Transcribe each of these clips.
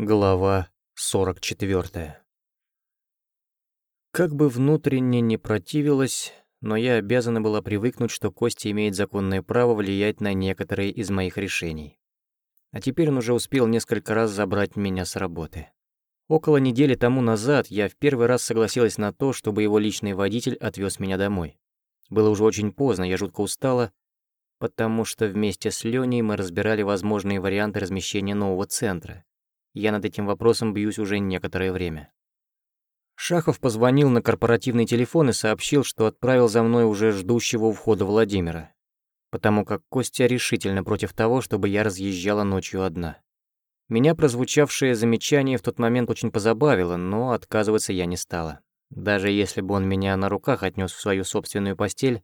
Глава 44. Как бы внутренне не противилась, но я обязана была привыкнуть, что Костя имеет законное право влиять на некоторые из моих решений. А теперь он уже успел несколько раз забрать меня с работы. Около недели тому назад я в первый раз согласилась на то, чтобы его личный водитель отвез меня домой. Было уже очень поздно, я жутко устала, потому что вместе с Леней мы разбирали возможные варианты размещения нового центра, я над этим вопросом бьюсь уже некоторое время. Шахов позвонил на корпоративный телефон и сообщил, что отправил за мной уже ждущего у входа Владимира, потому как Костя решительно против того, чтобы я разъезжала ночью одна. Меня прозвучавшее замечание в тот момент очень позабавило, но отказываться я не стала. Даже если бы он меня на руках отнес в свою собственную постель,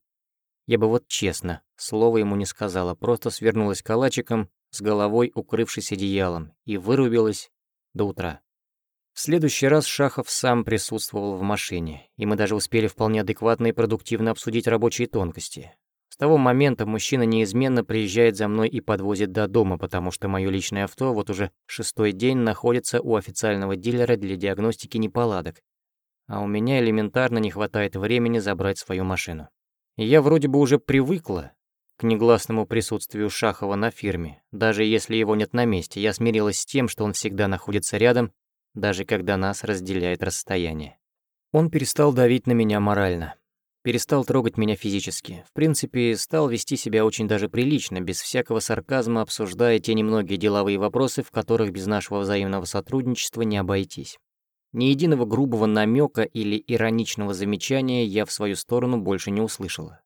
я бы вот честно, слова ему не сказала, просто свернулась калачиком с головой укрывшись одеялом, и вырубилась до утра. В следующий раз Шахов сам присутствовал в машине, и мы даже успели вполне адекватно и продуктивно обсудить рабочие тонкости. С того момента мужчина неизменно приезжает за мной и подвозит до дома, потому что мое личное авто вот уже шестой день находится у официального дилера для диагностики неполадок, а у меня элементарно не хватает времени забрать свою машину. И я вроде бы уже привыкла, к негласному присутствию Шахова на фирме. Даже если его нет на месте, я смирилась с тем, что он всегда находится рядом, даже когда нас разделяет расстояние. Он перестал давить на меня морально. Перестал трогать меня физически. В принципе, стал вести себя очень даже прилично, без всякого сарказма, обсуждая те немногие деловые вопросы, в которых без нашего взаимного сотрудничества не обойтись. Ни единого грубого намека или ироничного замечания я в свою сторону больше не услышала.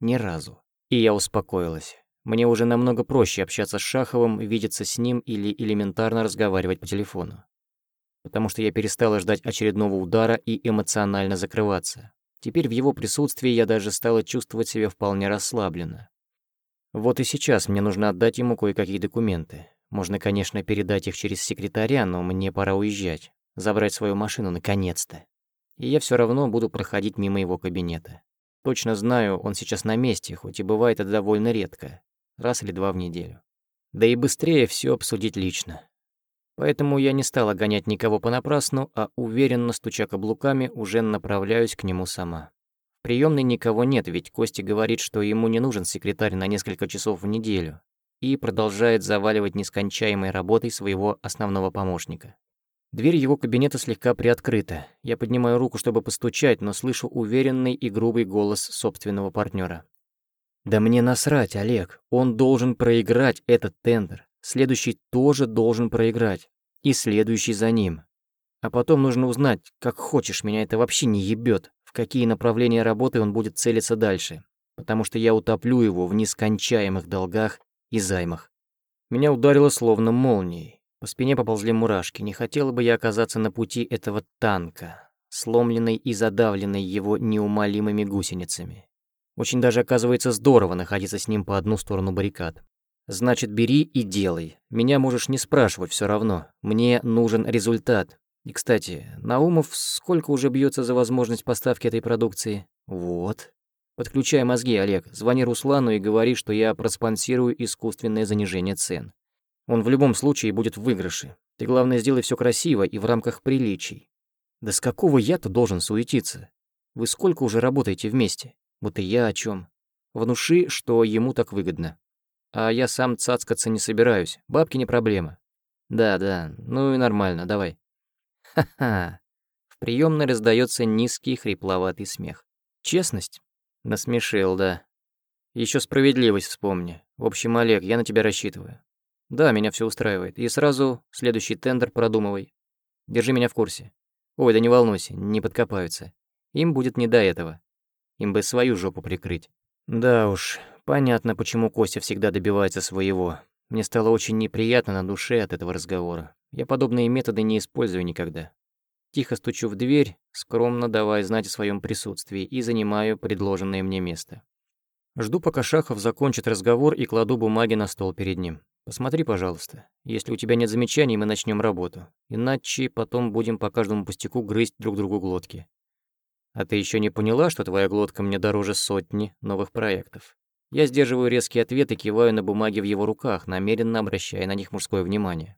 Ни разу. И я успокоилась. Мне уже намного проще общаться с Шаховым, видеться с ним или элементарно разговаривать по телефону. Потому что я перестала ждать очередного удара и эмоционально закрываться. Теперь в его присутствии я даже стала чувствовать себя вполне расслабленно. Вот и сейчас мне нужно отдать ему кое-какие документы. Можно, конечно, передать их через секретаря, но мне пора уезжать, забрать свою машину наконец-то. И я все равно буду проходить мимо его кабинета. Точно знаю, он сейчас на месте, хоть и бывает это довольно редко, раз или два в неделю. Да и быстрее все обсудить лично. Поэтому я не стала гонять никого понапрасну, а уверенно, стуча каблуками, уже направляюсь к нему сама. В приёмной никого нет, ведь Костя говорит, что ему не нужен секретарь на несколько часов в неделю, и продолжает заваливать нескончаемой работой своего основного помощника. Дверь его кабинета слегка приоткрыта. Я поднимаю руку, чтобы постучать, но слышу уверенный и грубый голос собственного партнера. «Да мне насрать, Олег. Он должен проиграть этот тендер. Следующий тоже должен проиграть. И следующий за ним. А потом нужно узнать, как хочешь, меня это вообще не ебет, в какие направления работы он будет целиться дальше. Потому что я утоплю его в нескончаемых долгах и займах. Меня ударило словно молнией. По спине поползли мурашки. Не хотела бы я оказаться на пути этого танка, сломленной и задавленной его неумолимыми гусеницами. Очень даже оказывается здорово находиться с ним по одну сторону баррикад. Значит, бери и делай. Меня можешь не спрашивать все равно. Мне нужен результат. И, кстати, Наумов сколько уже бьется за возможность поставки этой продукции? Вот. Подключай мозги, Олег. Звони Руслану и говори, что я проспонсирую искусственное занижение цен. Он в любом случае будет в выигрыше. Ты, главное, сделай все красиво и в рамках приличий. Да с какого я-то должен суетиться? Вы сколько уже работаете вместе? Вот и я о чем. Внуши, что ему так выгодно. А я сам цацкаться не собираюсь, бабки не проблема. Да, да, ну и нормально, давай. Ха-ха. В приемной раздается низкий хрипловатый смех. Честность? Насмешил, да. Еще справедливость вспомни. В общем, Олег, я на тебя рассчитываю. Да, меня все устраивает. И сразу следующий тендер продумывай. Держи меня в курсе. Ой, да не волнуйся, не подкопаются. Им будет не до этого. Им бы свою жопу прикрыть. Да уж, понятно, почему Костя всегда добивается своего. Мне стало очень неприятно на душе от этого разговора. Я подобные методы не использую никогда. Тихо стучу в дверь, скромно давая знать о своем присутствии и занимаю предложенное мне место. Жду, пока Шахов закончит разговор и кладу бумаги на стол перед ним. Посмотри, пожалуйста. Если у тебя нет замечаний, мы начнем работу. Иначе потом будем по каждому пустяку грызть друг другу глотки. А ты еще не поняла, что твоя глотка мне дороже сотни новых проектов? Я сдерживаю резкий ответ и киваю на бумаги в его руках, намеренно обращая на них мужское внимание.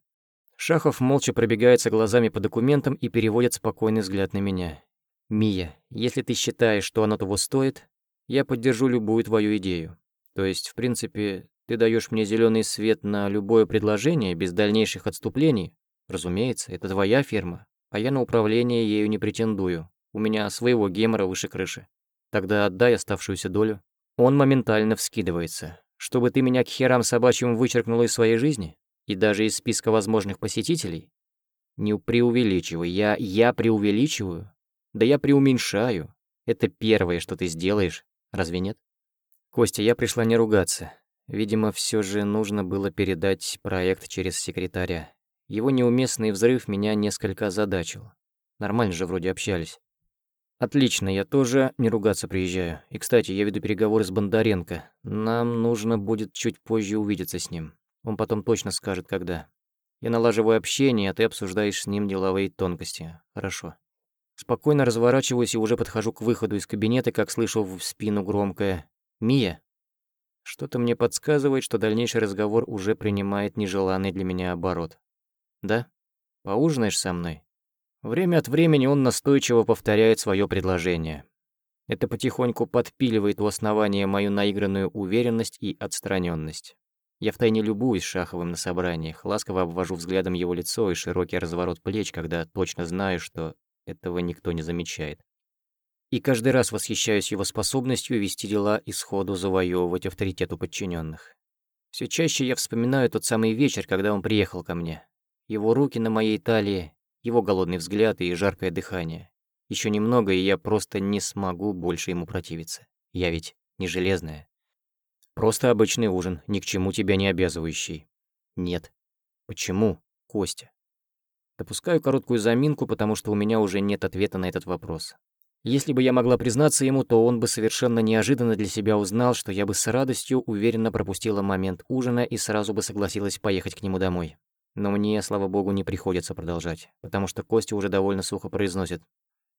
Шахов молча пробегается глазами по документам и переводит спокойный взгляд на меня. «Мия, если ты считаешь, что оно того стоит, я поддержу любую твою идею. То есть, в принципе, ты даешь мне зеленый свет на любое предложение без дальнейших отступлений. Разумеется, это твоя фирма, а я на управление ею не претендую. У меня своего гемора выше крыши. Тогда отдай оставшуюся долю». Он моментально вскидывается. «Чтобы ты меня к херам собачьим вычеркнула из своей жизни? И даже из списка возможных посетителей? Не преувеличивай, я... я преувеличиваю? Да я преуменьшаю. Это первое, что ты сделаешь, разве нет? Костя, я пришла не ругаться. Видимо, все же нужно было передать проект через секретаря. Его неуместный взрыв меня несколько озадачил. Нормально же вроде общались. Отлично, я тоже не ругаться приезжаю. И, кстати, я веду переговоры с Бондаренко. Нам нужно будет чуть позже увидеться с ним. Он потом точно скажет, когда. Я налаживаю общение, а ты обсуждаешь с ним деловые тонкости. Хорошо. Спокойно разворачиваюсь и уже подхожу к выходу из кабинета, как слышу в спину громкое «Мия». Что-то мне подсказывает, что дальнейший разговор уже принимает нежеланный для меня оборот. «Да? Поужинаешь со мной?» Время от времени он настойчиво повторяет свое предложение. Это потихоньку подпиливает у основания мою наигранную уверенность и отстраненность. Я втайне любуюсь Шаховым на собраниях, ласково обвожу взглядом его лицо и широкий разворот плеч, когда точно знаю, что этого никто не замечает. И каждый раз восхищаюсь его способностью вести дела и сходу завоевывать авторитет у подчиненных. Все чаще я вспоминаю тот самый вечер, когда он приехал ко мне. Его руки на моей талии, его голодный взгляд и жаркое дыхание. Еще немного, и я просто не смогу больше ему противиться. Я ведь не железная. Просто обычный ужин, ни к чему тебя не обязывающий. Нет. Почему, Костя? Допускаю короткую заминку, потому что у меня уже нет ответа на этот вопрос. Если бы я могла признаться ему, то он бы совершенно неожиданно для себя узнал, что я бы с радостью уверенно пропустила момент ужина и сразу бы согласилась поехать к нему домой. Но мне, слава богу, не приходится продолжать, потому что Костя уже довольно сухо произносит.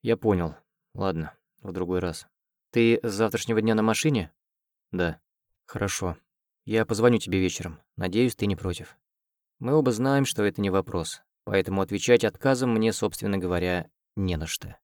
«Я понял. Ладно, в другой раз. Ты с завтрашнего дня на машине?» «Да». «Хорошо. Я позвоню тебе вечером. Надеюсь, ты не против. Мы оба знаем, что это не вопрос. Поэтому отвечать отказом мне, собственно говоря, не на что.